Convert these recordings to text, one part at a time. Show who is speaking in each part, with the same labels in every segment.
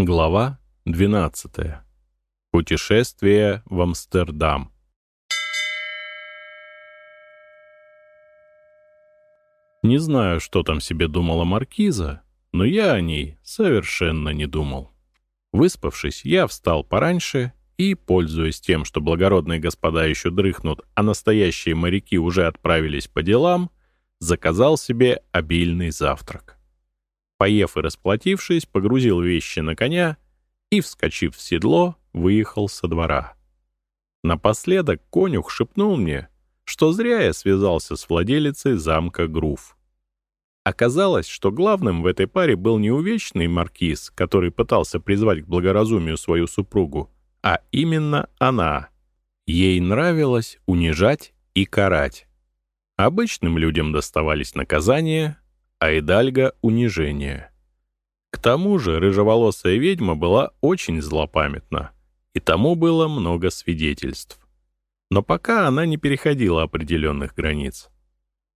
Speaker 1: Глава 12. Путешествие в Амстердам. Не знаю, что там себе думала маркиза, но я о ней совершенно не думал. Выспавшись, я встал пораньше и, пользуясь тем, что благородные господа еще дрыхнут, а настоящие моряки уже отправились по делам, заказал себе обильный завтрак. Поев и расплатившись, погрузил вещи на коня и, вскочив в седло, выехал со двора. Напоследок конюх шепнул мне, что зря я связался с владелицей замка Грув. Оказалось, что главным в этой паре был не увечный маркиз, который пытался призвать к благоразумию свою супругу, а именно она. Ей нравилось унижать и карать. Обычным людям доставались наказания, а Идальга — унижение. К тому же рыжеволосая ведьма была очень злопамятна, и тому было много свидетельств. Но пока она не переходила определенных границ.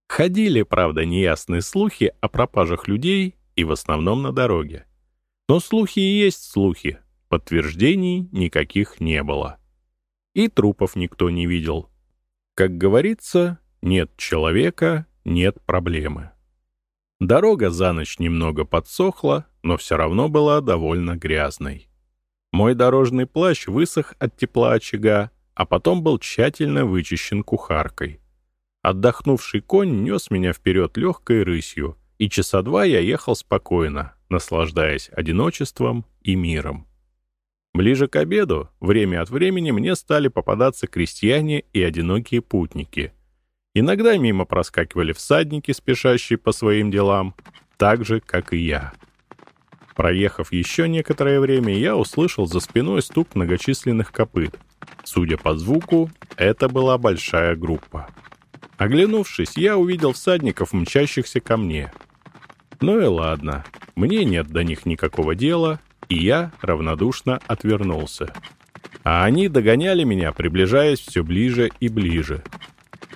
Speaker 1: Ходили, правда, неясные слухи о пропажах людей и в основном на дороге. Но слухи и есть слухи, подтверждений никаких не было. И трупов никто не видел. Как говорится, нет человека — нет проблемы. Дорога за ночь немного подсохла, но все равно была довольно грязной. Мой дорожный плащ высох от тепла очага, а потом был тщательно вычищен кухаркой. Отдохнувший конь нес меня вперед легкой рысью, и часа два я ехал спокойно, наслаждаясь одиночеством и миром. Ближе к обеду, время от времени, мне стали попадаться крестьяне и одинокие путники — Иногда мимо проскакивали всадники, спешащие по своим делам, так же, как и я. Проехав еще некоторое время, я услышал за спиной стук многочисленных копыт. Судя по звуку, это была большая группа. Оглянувшись, я увидел всадников, мчащихся ко мне. Ну и ладно, мне нет до них никакого дела, и я равнодушно отвернулся. А они догоняли меня, приближаясь все ближе и ближе.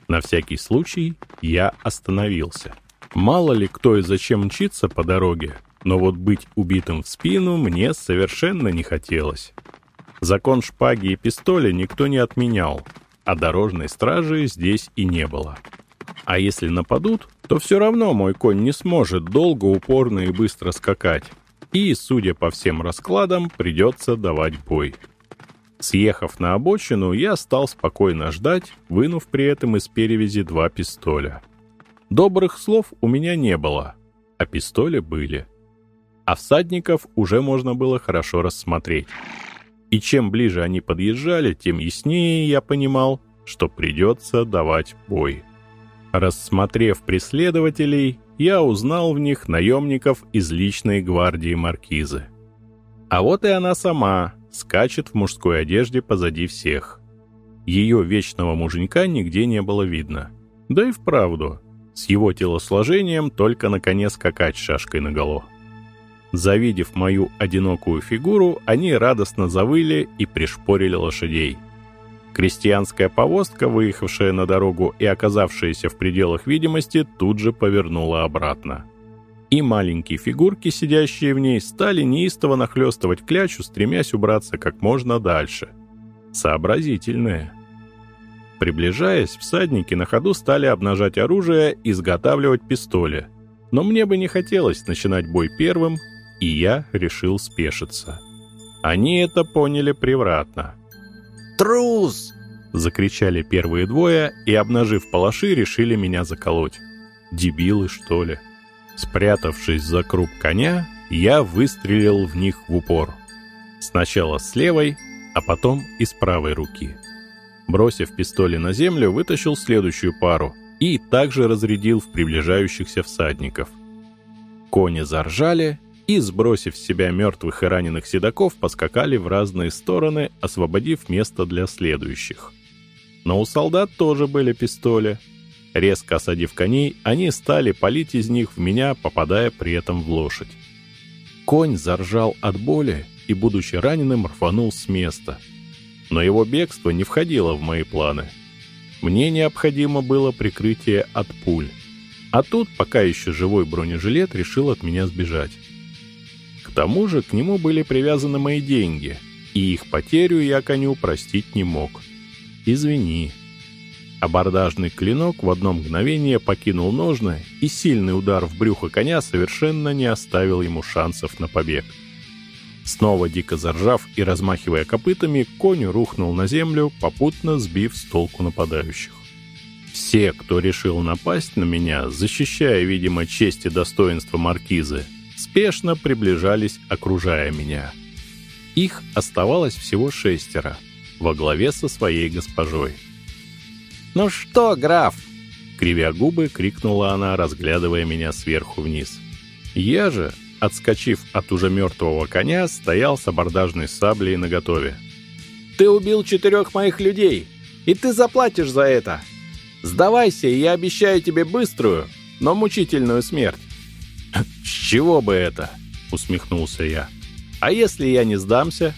Speaker 1: На всякий случай я остановился. Мало ли кто и зачем мчится по дороге, но вот быть убитым в спину мне совершенно не хотелось. Закон шпаги и пистоля никто не отменял, а дорожной стражи здесь и не было. А если нападут, то все равно мой конь не сможет долго, упорно и быстро скакать. И, судя по всем раскладам, придется давать бой. Съехав на обочину, я стал спокойно ждать, вынув при этом из перевязи два пистоля. Добрых слов у меня не было, а пистоли были. А всадников уже можно было хорошо рассмотреть. И чем ближе они подъезжали, тем яснее я понимал, что придется давать бой. Рассмотрев преследователей, я узнал в них наемников из личной гвардии маркизы. А вот и она сама, скачет в мужской одежде позади всех. Ее вечного муженька нигде не было видно. Да и вправду, с его телосложением только на коне скакать шашкой наголо. Завидев мою одинокую фигуру, они радостно завыли и пришпорили лошадей. Крестьянская повозка, выехавшая на дорогу и оказавшаяся в пределах видимости, тут же повернула обратно и маленькие фигурки, сидящие в ней, стали неистово нахлестывать клячу, стремясь убраться как можно дальше. Сообразительные. Приближаясь, всадники на ходу стали обнажать оружие и изготавливать пистоли. Но мне бы не хотелось начинать бой первым, и я решил спешиться. Они это поняли превратно.
Speaker 2: «Трус!»
Speaker 1: — закричали первые двое и, обнажив палаши, решили меня заколоть. Дебилы, что ли? Спрятавшись за круп коня, я выстрелил в них в упор. Сначала с левой, а потом и с правой руки. Бросив пистоли на землю, вытащил следующую пару и также разрядил в приближающихся всадников. Кони заржали и, сбросив с себя мертвых и раненых седаков, поскакали в разные стороны, освободив место для следующих. Но у солдат тоже были пистоли — Резко осадив коней, они стали палить из них в меня, попадая при этом в лошадь. Конь заржал от боли и, будучи раненым, рванул с места. Но его бегство не входило в мои планы. Мне необходимо было прикрытие от пуль. А тут, пока еще живой бронежилет, решил от меня сбежать. К тому же к нему были привязаны мои деньги, и их потерю я коню простить не мог. Извини. Абордажный клинок в одно мгновение покинул ножны, и сильный удар в брюхо коня совершенно не оставил ему шансов на побег. Снова дико заржав и размахивая копытами, конь рухнул на землю, попутно сбив с толку нападающих. Все, кто решил напасть на меня, защищая, видимо, честь и достоинство маркизы, спешно приближались, окружая меня. Их оставалось всего шестеро, во главе со своей госпожой.
Speaker 2: «Ну что, граф?»
Speaker 1: Кривя губы, крикнула она, разглядывая меня сверху вниз. Я же, отскочив от уже мертвого коня, стоял с абордажной саблей наготове.
Speaker 2: «Ты убил четырех моих людей, и ты заплатишь за это! Сдавайся, и я обещаю тебе быструю, но мучительную смерть!»
Speaker 1: «С чего бы это?» — усмехнулся я.
Speaker 2: «А если я не сдамся?»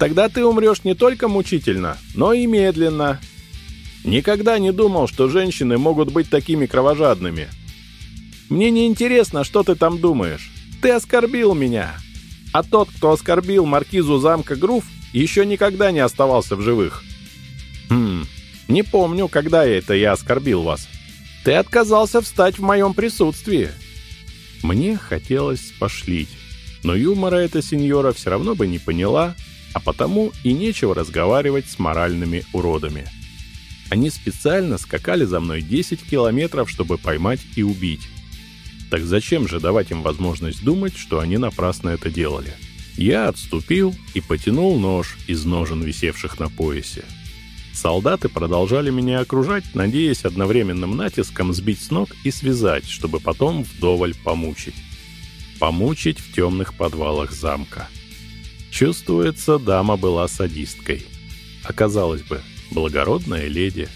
Speaker 2: «Тогда ты умрешь не только мучительно, но и медленно. Никогда не думал, что женщины могут быть такими кровожадными. Мне не интересно, что ты там думаешь. Ты оскорбил меня. А тот, кто оскорбил маркизу замка Грув, еще никогда не оставался в живых. Хм, не помню, когда это я оскорбил вас. Ты отказался встать в моем присутствии.
Speaker 1: Мне хотелось пошлить, но юмора эта сеньора все равно бы не поняла, а потому и нечего разговаривать с моральными уродами. Они специально скакали за мной 10 километров, чтобы поймать и убить. Так зачем же давать им возможность думать, что они напрасно это делали? Я отступил и потянул нож из ножен, висевших на поясе. Солдаты продолжали меня окружать, надеясь одновременным натиском сбить с ног и связать, чтобы потом вдоволь помучить. Помучить в темных подвалах замка. Чувствуется, дама была садисткой. Оказалось бы, благородная леди.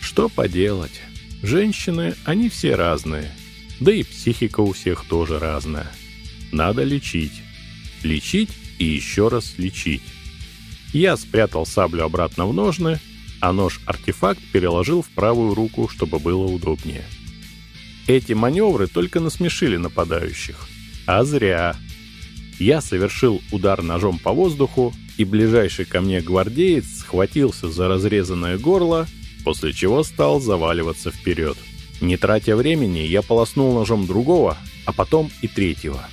Speaker 1: Что поделать? Женщины, они все разные — да и психика у всех тоже разная. Надо лечить. Лечить и еще раз лечить. Я спрятал саблю обратно в ножны, а нож-артефакт переложил в правую руку, чтобы было удобнее. Эти маневры только насмешили нападающих. А зря. Я совершил удар ножом по воздуху, и ближайший ко мне гвардеец схватился за разрезанное горло, после чего стал заваливаться вперед. Не тратя времени, я полоснул ножом другого, а потом и третьего.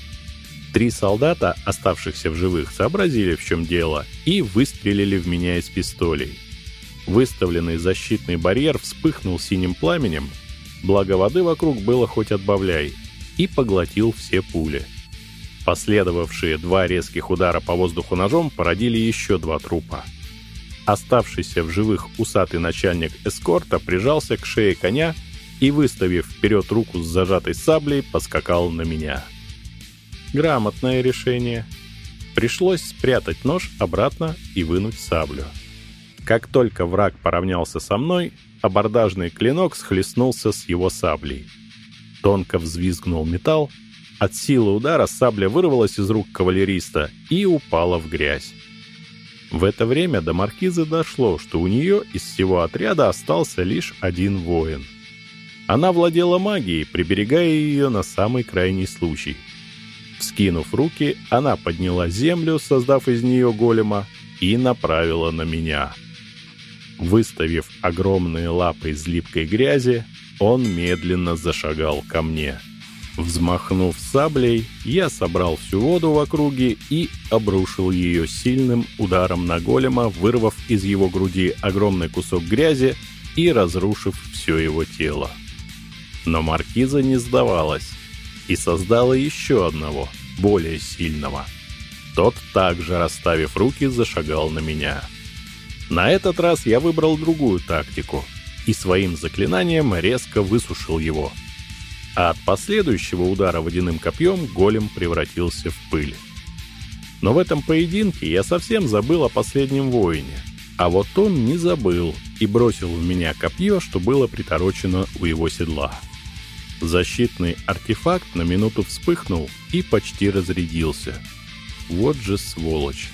Speaker 1: Три солдата, оставшихся в живых, сообразили, в чем дело, и выстрелили в меня из пистолей. Выставленный защитный барьер вспыхнул синим пламенем, благо воды вокруг было хоть отбавляй, и поглотил все пули. Последовавшие два резких удара по воздуху ножом породили еще два трупа. Оставшийся в живых усатый начальник эскорта прижался к шее коня и, выставив вперед руку с зажатой саблей, поскакал на меня. Грамотное решение. Пришлось спрятать нож обратно и вынуть саблю. Как только враг поравнялся со мной, абордажный клинок схлестнулся с его саблей. Тонко взвизгнул металл, от силы удара сабля вырвалась из рук кавалериста и упала в грязь. В это время до маркизы дошло, что у нее из всего отряда остался лишь один воин. Она владела магией, приберегая ее на самый крайний случай. Скинув руки, она подняла землю, создав из нее голема, и направила на меня. Выставив огромные лапы из липкой грязи, он медленно зашагал ко мне. Взмахнув саблей, я собрал всю воду в округе и обрушил ее сильным ударом на голема, вырвав из его груди огромный кусок грязи и разрушив все его тело. Но маркиза не сдавалась и создала еще одного, более сильного. Тот также, расставив руки, зашагал на меня. На этот раз я выбрал другую тактику и своим заклинанием резко высушил его. А от последующего удара водяным копьем голем превратился в пыль. Но в этом поединке я совсем забыл о последнем воине. А вот он не забыл и бросил в меня копье, что было приторочено у его седла. Защитный артефакт на минуту вспыхнул и почти разрядился. Вот же сволочь.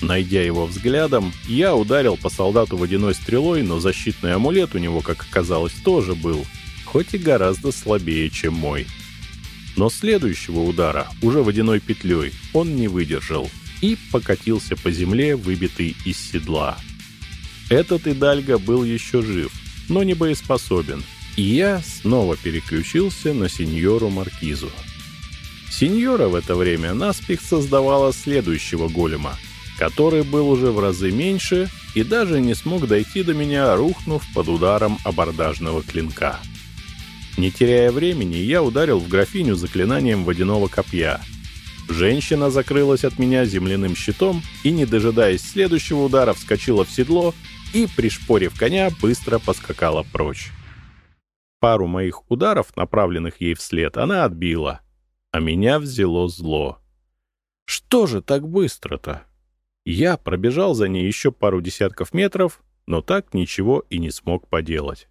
Speaker 1: Найдя его взглядом, я ударил по солдату водяной стрелой, но защитный амулет у него, как оказалось, тоже был, хоть и гораздо слабее, чем мой. Но следующего удара, уже водяной петлей, он не выдержал и покатился по земле, выбитый из седла. Этот Идальго был еще жив, но не боеспособен, и я снова переключился на сеньору Маркизу. Сеньора в это время наспех создавала следующего голема, который был уже в разы меньше и даже не смог дойти до меня, рухнув под ударом абордажного клинка. Не теряя времени, я ударил в графиню заклинанием водяного копья. Женщина закрылась от меня земляным щитом и, не дожидаясь следующего удара, вскочила в седло и, пришпорив коня, быстро поскакала прочь. Пару моих ударов, направленных ей вслед, она отбила, а меня взяло зло. Что же так быстро-то? Я пробежал за ней еще пару десятков метров, но так ничего и не смог поделать.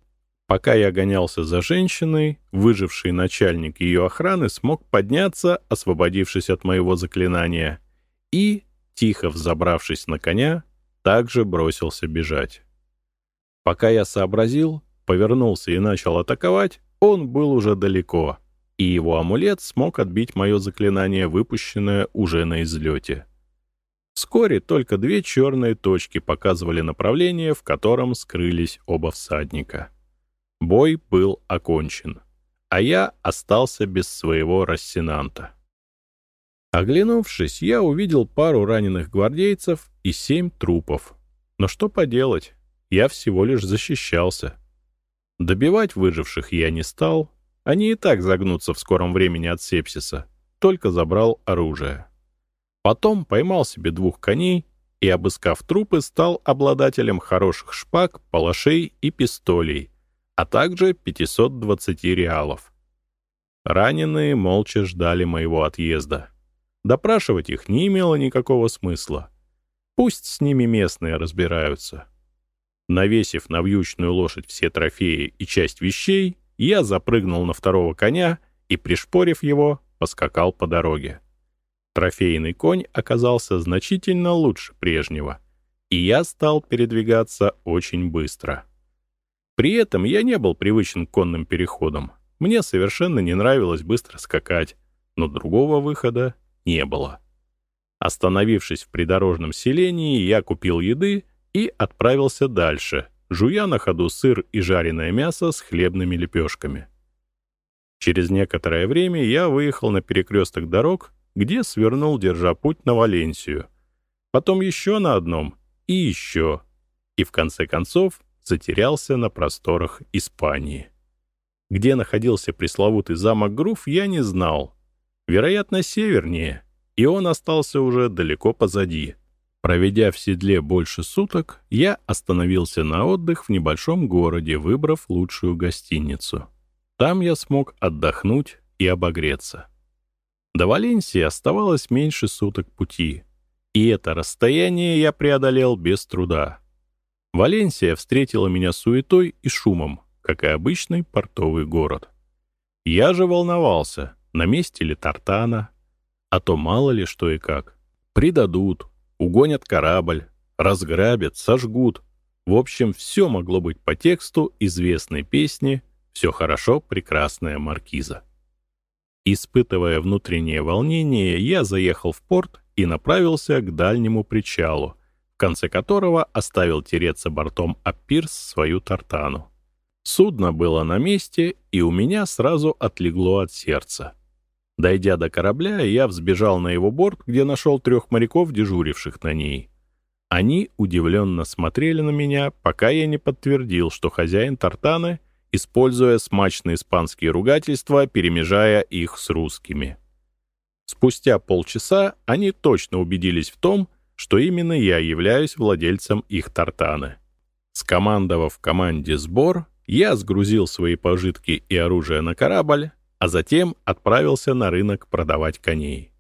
Speaker 1: Пока я гонялся за женщиной, выживший начальник ее охраны смог подняться, освободившись от моего заклинания, и, тихо взобравшись на коня, также бросился бежать. Пока я сообразил, повернулся и начал атаковать, он был уже далеко, и его амулет смог отбить мое заклинание, выпущенное уже на излете. Вскоре только две черные точки показывали направление, в котором скрылись оба всадника. Бой был окончен, а я остался без своего рассенанта. Оглянувшись, я увидел пару раненых гвардейцев и семь трупов. Но что поделать, я всего лишь защищался. Добивать выживших я не стал, они и так загнутся в скором времени от сепсиса, только забрал оружие. Потом поймал себе двух коней и, обыскав трупы, стал обладателем хороших шпаг, палашей и пистолей, а также 520 реалов. Раненые молча ждали моего отъезда. Допрашивать их не имело никакого смысла. Пусть с ними местные разбираются. Навесив на вьючную лошадь все трофеи и часть вещей, я запрыгнул на второго коня и, пришпорив его, поскакал по дороге. Трофейный конь оказался значительно лучше прежнего, и я стал передвигаться очень быстро. При этом я не был привычен к конным переходам. Мне совершенно не нравилось быстро скакать, но другого выхода не было. Остановившись в придорожном селении, я купил еды и отправился дальше, жуя на ходу сыр и жареное мясо с хлебными лепешками. Через некоторое время я выехал на перекресток дорог, где свернул, держа путь на Валенсию. Потом еще на одном и еще. И в конце концов затерялся на просторах Испании. Где находился пресловутый замок Грув, я не знал. Вероятно, севернее, и он остался уже далеко позади. Проведя в седле больше суток, я остановился на отдых в небольшом городе, выбрав лучшую гостиницу. Там я смог отдохнуть и обогреться. До Валенсии оставалось меньше суток пути, и это расстояние я преодолел без труда. Валенсия встретила меня суетой и шумом, как и обычный портовый город. Я же волновался, на месте ли Тартана, а то мало ли что и как. Предадут, угонят корабль, разграбят, сожгут. В общем, все могло быть по тексту известной песни «Все хорошо, прекрасная маркиза». Испытывая внутреннее волнение, я заехал в порт и направился к дальнему причалу, конце которого оставил тереться бортом о пирс свою тартану. Судно было на месте, и у меня сразу отлегло от сердца. Дойдя до корабля, я взбежал на его борт, где нашел трех моряков, дежуривших на ней. Они удивленно смотрели на меня, пока я не подтвердил, что хозяин тартаны, используя смачные испанские ругательства, перемежая их с русскими. Спустя полчаса они точно убедились в том, что именно я являюсь владельцем их тартаны. Скомандовав команде сбор, я сгрузил свои пожитки и оружие на корабль, а затем отправился на рынок продавать коней.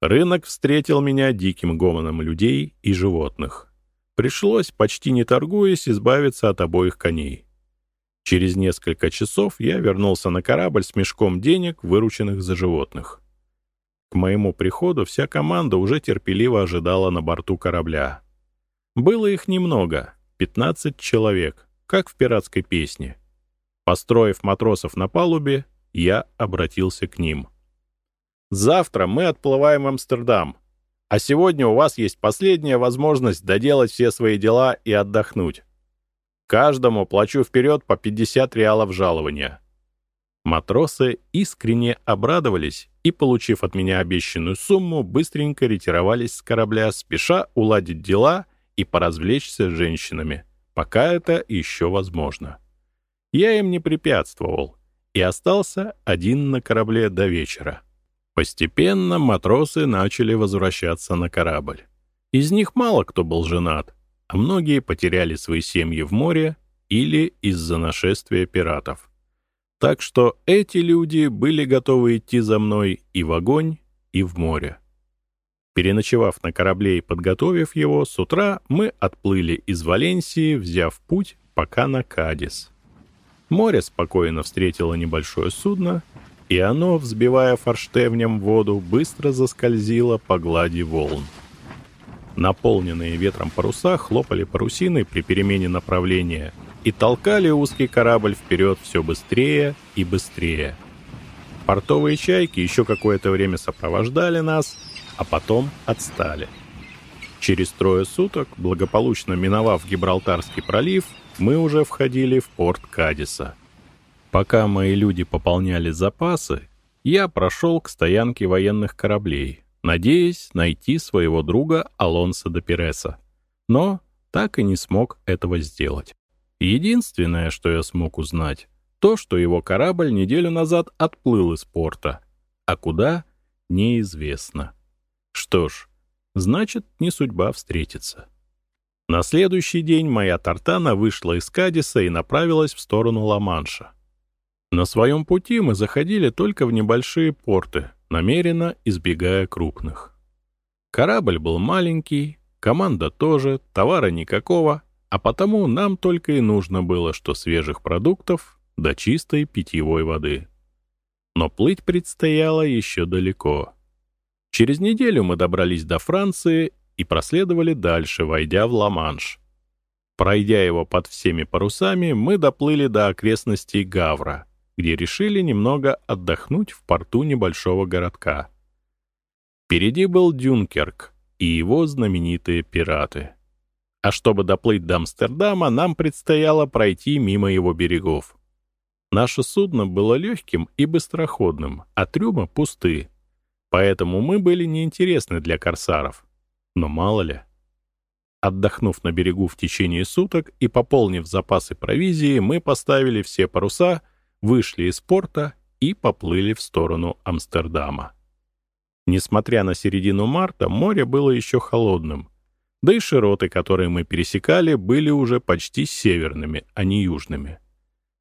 Speaker 1: Рынок встретил меня диким гомоном людей и животных. Пришлось, почти не торгуясь, избавиться от обоих коней. Через несколько часов я вернулся на корабль с мешком денег, вырученных за животных. К моему приходу вся команда уже терпеливо ожидала на борту корабля. Было их немного, 15 человек, как в пиратской песне. Построив матросов на палубе, я обратился к ним.
Speaker 2: Завтра мы отплываем в Амстердам, а сегодня у вас есть последняя возможность доделать все свои дела и отдохнуть. Каждому плачу вперед по 50 реалов жалования». Матросы искренне обрадовались и, получив от меня обещанную сумму, быстренько ретировались с корабля, спеша уладить дела и поразвлечься с женщинами, пока это еще возможно. Я им не препятствовал и остался один на корабле до вечера. Постепенно матросы начали возвращаться на корабль. Из них мало кто был женат, а многие потеряли свои семьи в море или из-за нашествия пиратов. Так что эти люди были готовы идти за мной и в огонь, и в море. Переночевав на корабле и подготовив его, с утра мы отплыли из Валенсии, взяв путь пока на Кадис. Море спокойно встретило небольшое судно, и оно, взбивая форштевнем воду, быстро заскользило по глади волн. Наполненные ветром паруса хлопали парусиной при перемене направления и толкали узкий корабль вперед все быстрее и быстрее. Портовые чайки еще какое-то время сопровождали нас, а потом отстали. Через трое суток, благополучно миновав Гибралтарский пролив, мы уже входили в порт Кадиса. Пока мои люди пополняли запасы, я прошел к стоянке военных кораблей, надеясь найти своего друга Алонса де Переса. Но так и не смог этого сделать. Единственное, что я смог узнать, то, что его корабль неделю назад отплыл из порта, а куда — неизвестно. Что ж, значит, не судьба встретиться. На следующий день моя Тартана вышла из Кадиса и направилась в сторону Ла-Манша. На своем пути мы заходили только в небольшие порты, намеренно избегая крупных. Корабль был маленький, команда тоже, товара никакого, а потому нам только и нужно было что свежих продуктов до чистой питьевой воды. Но плыть предстояло еще далеко. Через неделю мы добрались до Франции и проследовали дальше, войдя в Ла-Манш. Пройдя его под всеми парусами, мы доплыли до окрестностей Гавра — где решили немного отдохнуть в порту небольшого городка. Впереди был Дюнкерк и его знаменитые пираты. А чтобы доплыть до Амстердама, нам предстояло пройти мимо его берегов. Наше судно было легким и быстроходным, а трюмы пусты. Поэтому мы были неинтересны для корсаров. Но мало ли. Отдохнув на берегу в течение суток и пополнив запасы провизии, мы поставили все паруса — вышли из порта и поплыли в сторону Амстердама. Несмотря на середину марта, море было еще холодным, да и широты, которые мы пересекали, были уже почти северными, а не южными.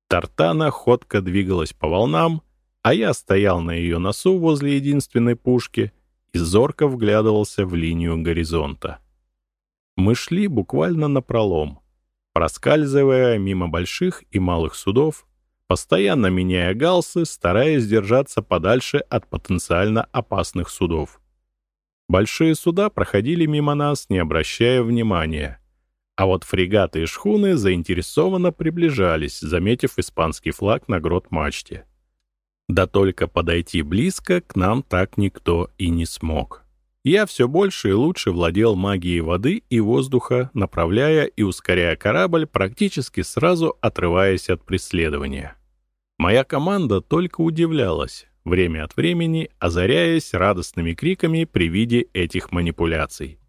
Speaker 2: Тартана ходко двигалась по волнам, а я стоял на ее носу возле единственной пушки и зорко вглядывался в линию горизонта. Мы шли буквально напролом, проскальзывая мимо больших и малых судов, постоянно меняя галсы, стараясь держаться подальше от потенциально опасных судов. Большие суда проходили мимо нас, не обращая внимания. А вот фрегаты и шхуны заинтересованно приближались, заметив испанский флаг на грот-мачте. Да только подойти близко к нам так никто и не смог. Я все больше и лучше владел магией воды и воздуха, направляя и ускоряя корабль, практически сразу отрываясь от преследования. Моя команда только удивлялась, время от времени озаряясь радостными криками при виде этих манипуляций.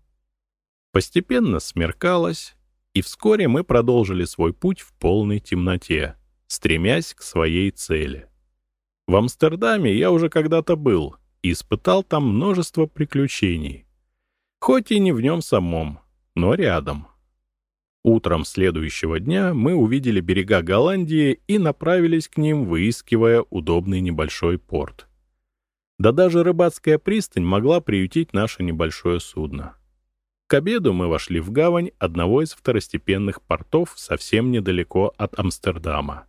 Speaker 2: Постепенно смеркалось, и вскоре мы продолжили свой путь в полной темноте, стремясь к своей цели. В Амстердаме я уже когда-то был и испытал там множество приключений. Хоть и не в нем самом, но рядом — Утром следующего дня мы увидели берега Голландии и направились к ним, выискивая удобный небольшой порт. Да даже рыбацкая пристань могла приютить наше небольшое судно. К обеду мы вошли в гавань одного из второстепенных портов совсем недалеко от Амстердама.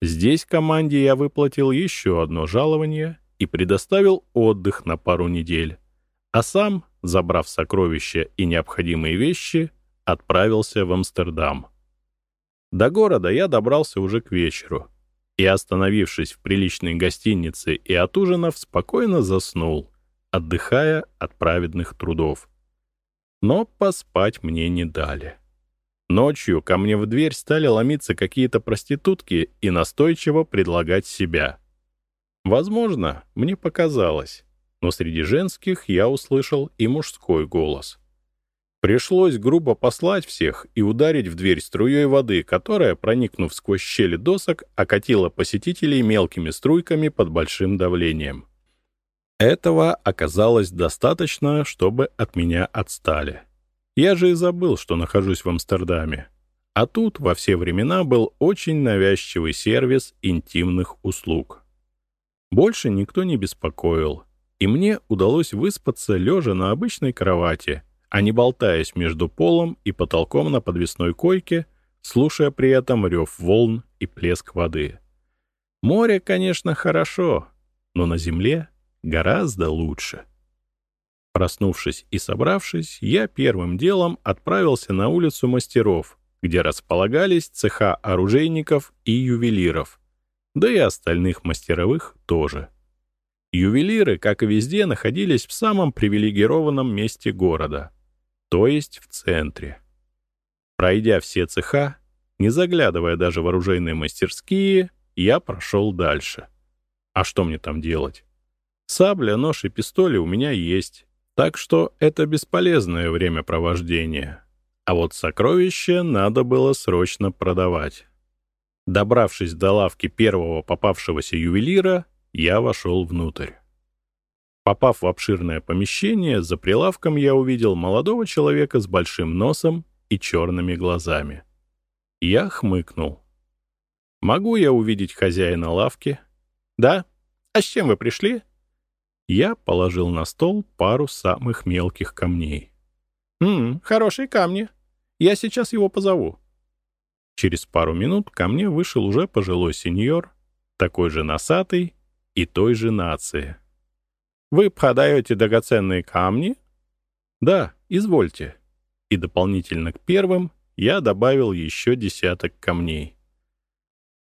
Speaker 2: Здесь команде я выплатил еще одно жалование и предоставил отдых на пару недель, а сам, забрав сокровища и необходимые вещи, отправился в Амстердам. До города я добрался уже к вечеру.
Speaker 1: И, остановившись в приличной гостинице и отужинав, спокойно заснул, отдыхая от праведных трудов. Но поспать мне не дали. Ночью ко мне в дверь стали ломиться какие-то проститутки и настойчиво предлагать себя. Возможно, мне показалось, но среди женских я услышал и мужской голос. Пришлось грубо послать всех и ударить в дверь струей воды, которая, проникнув сквозь щели досок, окатила посетителей мелкими струйками под большим давлением. Этого оказалось достаточно, чтобы от меня отстали. Я же и забыл, что нахожусь в Амстердаме. А тут во все времена был очень навязчивый сервис интимных услуг. Больше никто не беспокоил, и мне удалось выспаться лежа на обычной кровати, а не болтаясь между полом и потолком на подвесной койке, слушая при этом рев волн и плеск воды. Море, конечно, хорошо, но на земле гораздо лучше. Проснувшись и собравшись, я первым делом отправился на улицу мастеров, где располагались цеха оружейников и ювелиров, да и остальных мастеровых тоже. Ювелиры, как и везде, находились в самом привилегированном месте города, то есть в центре. Пройдя все цеха, не заглядывая даже в оружейные мастерские, я прошел дальше. А что мне там делать? Сабля, нож и пистоли у меня есть, так что это бесполезное времяпровождение. А вот сокровища надо было срочно продавать. Добравшись до лавки первого попавшегося ювелира, я вошел внутрь. Попав в обширное помещение, за прилавком я увидел молодого человека с большим носом и черными глазами. Я хмыкнул. «Могу я увидеть хозяина лавки?» «Да. А с чем вы пришли?» Я положил на стол пару самых мелких камней. «Ммм, хорошие камни. Я сейчас его позову». Через пару минут ко мне вышел уже пожилой сеньор, такой же носатый и той же нации. «Вы продаете драгоценные камни?» «Да, извольте». И дополнительно к первым я добавил еще десяток камней.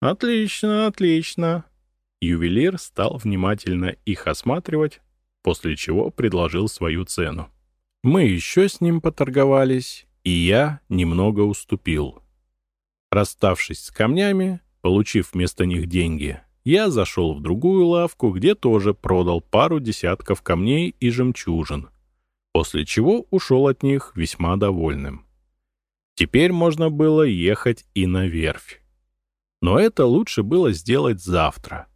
Speaker 1: «Отлично, отлично. Ювелир стал внимательно их осматривать, после чего предложил свою цену. Мы еще с ним поторговались, и я немного уступил. Расставшись с камнями, получив вместо них деньги, я зашел в другую лавку, где тоже продал пару десятков камней и жемчужин, после чего ушел от них весьма довольным. Теперь можно было ехать и на верфь. Но это лучше было сделать завтра —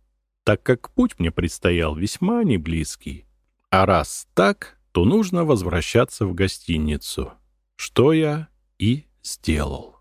Speaker 1: так как путь мне предстоял весьма неблизкий. А раз так, то нужно возвращаться в гостиницу, что я и сделал.